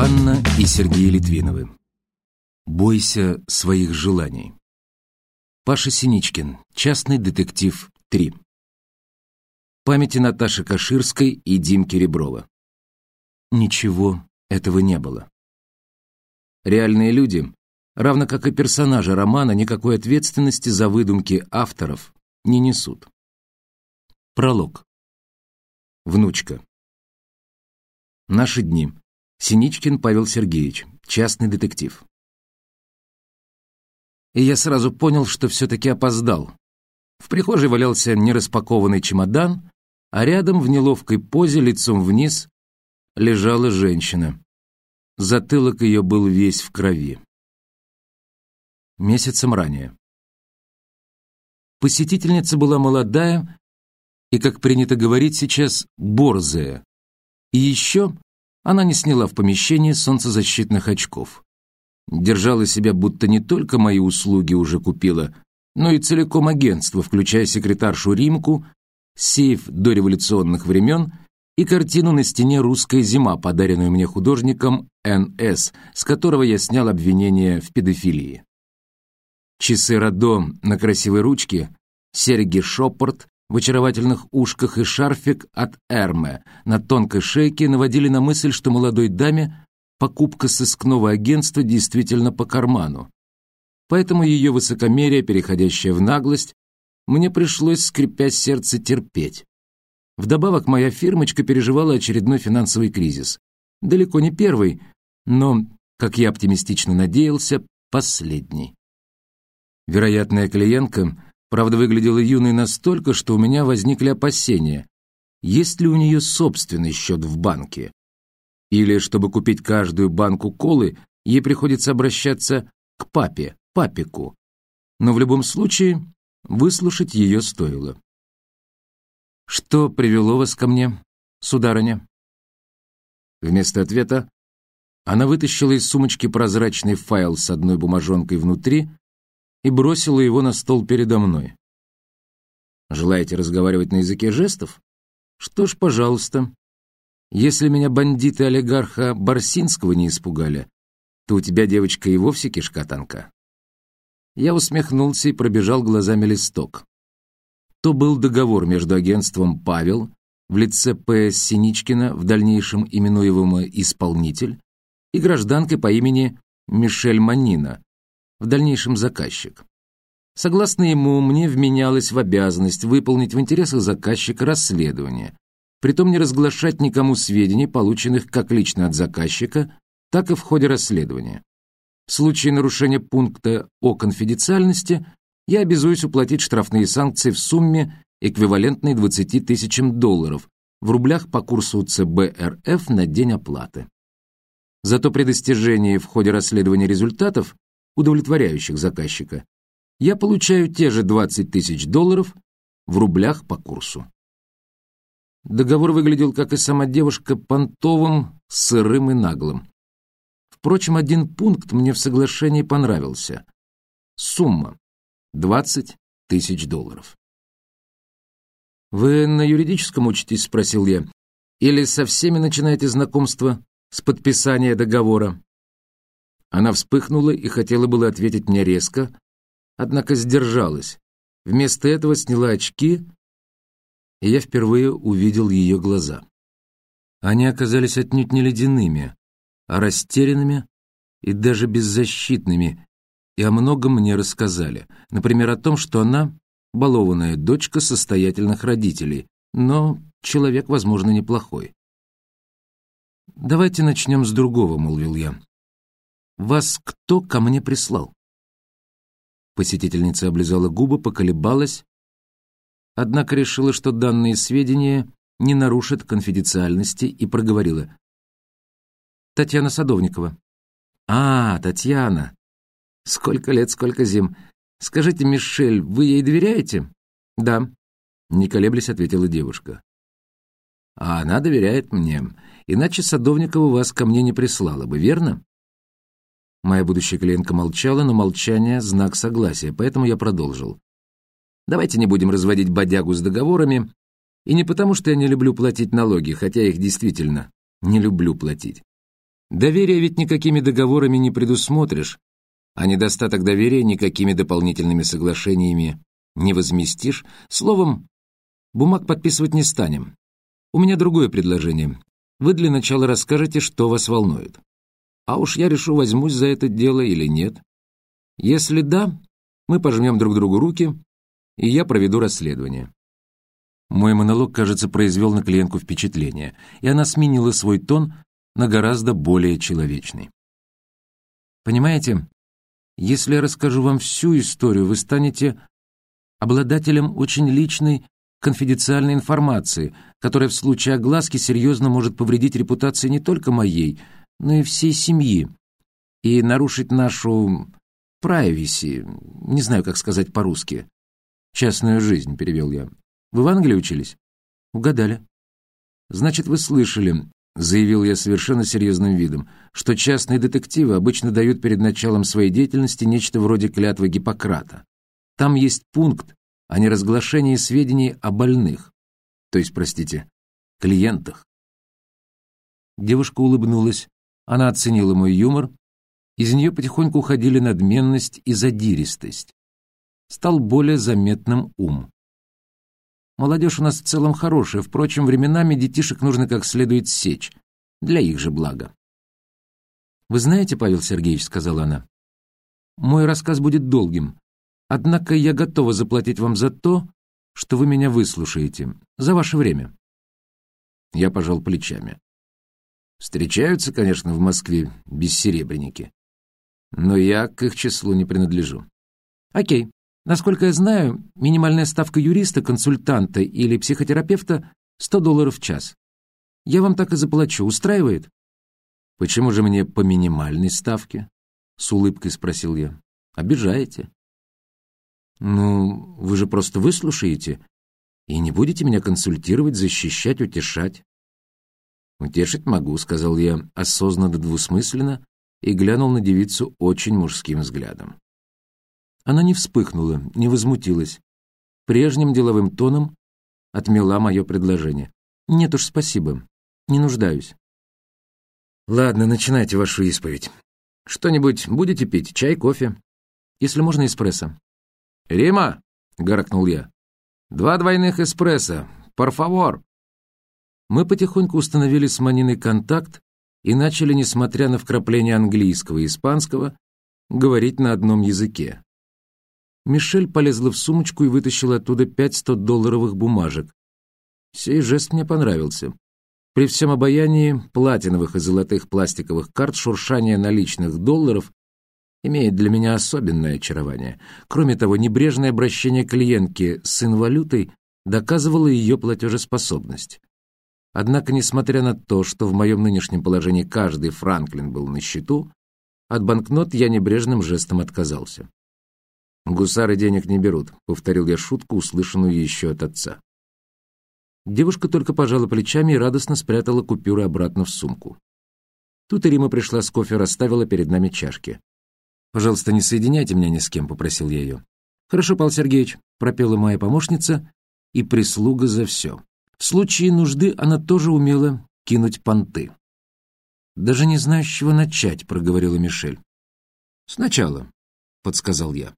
Анна и Сергей Литвиновы. Бойся своих желаний. Паша Синичкин. Частный детектив 3. Памяти Наташи Каширской и Димки Реброва. Ничего этого не было. Реальные люди, равно как и персонажи романа, никакой ответственности за выдумки авторов не несут. Пролог. Внучка. Наши дни. Синичкин Павел Сергеевич, частный детектив. И я сразу понял, что все-таки опоздал. В прихожей валялся нераспакованный чемодан, а рядом в неловкой позе, лицом вниз, лежала женщина. Затылок ее был весь в крови. Месяцем ранее. Посетительница была молодая и, как принято говорить сейчас, борзая. И еще она не сняла в помещении солнцезащитных очков. Держала себя, будто не только мои услуги уже купила, но и целиком агентство, включая секретаршу Римку, сейф дореволюционных времен и картину на стене «Русская зима», подаренную мне художником Н.С., с которого я снял обвинение в педофилии. Часы Радо на красивой ручке, серьги Шопорт в очаровательных ушках и шарфик от Эрме на тонкой шейке наводили на мысль, что молодой даме покупка сыскного агентства действительно по карману. Поэтому ее высокомерие, переходящее в наглость, мне пришлось, скрипя сердце, терпеть. Вдобавок, моя фирмочка переживала очередной финансовый кризис. Далеко не первый, но, как я оптимистично надеялся, последний. Вероятная клиентка, правда, выглядела юной настолько, что у меня возникли опасения. Есть ли у нее собственный счет в банке? Или, чтобы купить каждую банку колы, ей приходится обращаться к папе, папику. Но в любом случае, выслушать ее стоило. «Что привело вас ко мне, сударыня?» Вместо ответа она вытащила из сумочки прозрачный файл с одной бумажонкой внутри и бросила его на стол передо мной. «Желаете разговаривать на языке жестов? Что ж, пожалуйста. Если меня бандиты олигарха Барсинского не испугали, то у тебя, девочка, и вовсе кишка танка». Я усмехнулся и пробежал глазами листок то был договор между агентством «Павел» в лице П.С. Синичкина, в дальнейшем именуемого «Исполнитель», и гражданкой по имени Мишель Манина, в дальнейшем заказчик. Согласно ему, мне вменялось в обязанность выполнить в интересах заказчика расследование, притом не разглашать никому сведений, полученных как лично от заказчика, так и в ходе расследования. В случае нарушения пункта о конфиденциальности я обязуюсь уплатить штрафные санкции в сумме, эквивалентной 20 тысячам долларов, в рублях по курсу ЦБ на день оплаты. Зато при достижении в ходе расследования результатов, удовлетворяющих заказчика, я получаю те же 20 тысяч долларов в рублях по курсу. Договор выглядел, как и сама девушка, понтовым, сырым и наглым. Впрочем, один пункт мне в соглашении понравился. Сумма. 20 тысяч долларов. «Вы на юридическом учитесь?» — спросил я. «Или со всеми начинаете знакомство с подписания договора?» Она вспыхнула и хотела было ответить мне резко, однако сдержалась. Вместо этого сняла очки, и я впервые увидел ее глаза. Они оказались отнюдь не ледяными, а растерянными и даже беззащитными, и о многом мне рассказали. Например, о том, что она балованная дочка состоятельных родителей, но человек, возможно, неплохой. «Давайте начнем с другого», — молвил я. «Вас кто ко мне прислал?» Посетительница облизала губы, поколебалась, однако решила, что данные сведения не нарушат конфиденциальности и проговорила. «Татьяна Садовникова». «А, Татьяна. Сколько лет, сколько зим. Скажите, Мишель, вы ей доверяете? Да. Не колеблясь, ответила девушка. А она доверяет мне. Иначе Садовникова вас ко мне не прислала бы, верно? Моя будущая клиентка молчала, но молчание — знак согласия, поэтому я продолжил. Давайте не будем разводить бодягу с договорами. И не потому, что я не люблю платить налоги, хотя их действительно не люблю платить. Доверие ведь никакими договорами не предусмотришь, а недостаток доверия никакими дополнительными соглашениями не возместишь. Словом, бумаг подписывать не станем. У меня другое предложение. Вы для начала расскажете, что вас волнует. А уж я решу, возьмусь за это дело или нет. Если да, мы пожмем друг другу руки, и я проведу расследование. Мой монолог, кажется, произвел на клиентку впечатление, и она сменила свой тон на гораздо более человечный. Понимаете, если я расскажу вам всю историю, вы станете обладателем очень личной конфиденциальной информации, которая в случае огласки серьезно может повредить репутации не только моей, но и всей семьи, и нарушить нашу privacy, не знаю, как сказать по-русски. «Частную жизнь», — перевел я. «Вы в Англии учились?» «Угадали». «Значит, вы слышали», — заявил я совершенно серьезным видом, «что частные детективы обычно дают перед началом своей деятельности нечто вроде клятвы Гиппократа. Там есть пункт о неразглашении сведений о больных, то есть, простите, клиентах». Девушка улыбнулась. Она оценила мой юмор. Из нее потихоньку уходили надменность и задиристость стал более заметным ум. Молодежь у нас в целом хорошая, впрочем, временами детишек нужно как следует сечь, для их же блага. «Вы знаете, Павел Сергеевич, — сказала она, — мой рассказ будет долгим, однако я готова заплатить вам за то, что вы меня выслушаете, за ваше время». Я пожал плечами. Встречаются, конечно, в Москве бессеребренники, но я к их числу не принадлежу. Окей, Насколько я знаю, минимальная ставка юриста, консультанта или психотерапевта — 100 долларов в час. Я вам так и заплачу. Устраивает? Почему же мне по минимальной ставке? С улыбкой спросил я. Обижаете? Ну, вы же просто выслушаете и не будете меня консультировать, защищать, утешать. «Утешить могу», — сказал я осознанно двусмысленно и глянул на девицу очень мужским взглядом. Она не вспыхнула, не возмутилась. Прежним деловым тоном отмела мое предложение. «Нет уж, спасибо. Не нуждаюсь». «Ладно, начинайте вашу исповедь. Что-нибудь будете пить? Чай, кофе? Если можно, эспрессо». «Рима!» — гаркнул я. «Два двойных эспрессо. Парфавор!» Мы потихоньку установили с Маниной контакт и начали, несмотря на вкрапление английского и испанского, говорить на одном языке. Мишель полезла в сумочку и вытащила оттуда пять сто-долларовых бумажек. Сей жест мне понравился. При всем обаянии платиновых и золотых пластиковых карт шуршание наличных долларов имеет для меня особенное очарование. Кроме того, небрежное обращение клиентки с инвалютой доказывало ее платежеспособность. Однако, несмотря на то, что в моем нынешнем положении каждый Франклин был на счету, от банкнот я небрежным жестом отказался. «Гусары денег не берут», — повторил я шутку, услышанную еще от отца. Девушка только пожала плечами и радостно спрятала купюры обратно в сумку. Тут и Рима пришла с кофе, расставила перед нами чашки. «Пожалуйста, не соединяйте меня ни с кем», — попросил я ее. «Хорошо, Павел Сергеевич», — пропела моя помощница, и прислуга за все. В случае нужды она тоже умела кинуть понты. «Даже не знаю, с чего начать», — проговорила Мишель. «Сначала», — подсказал я.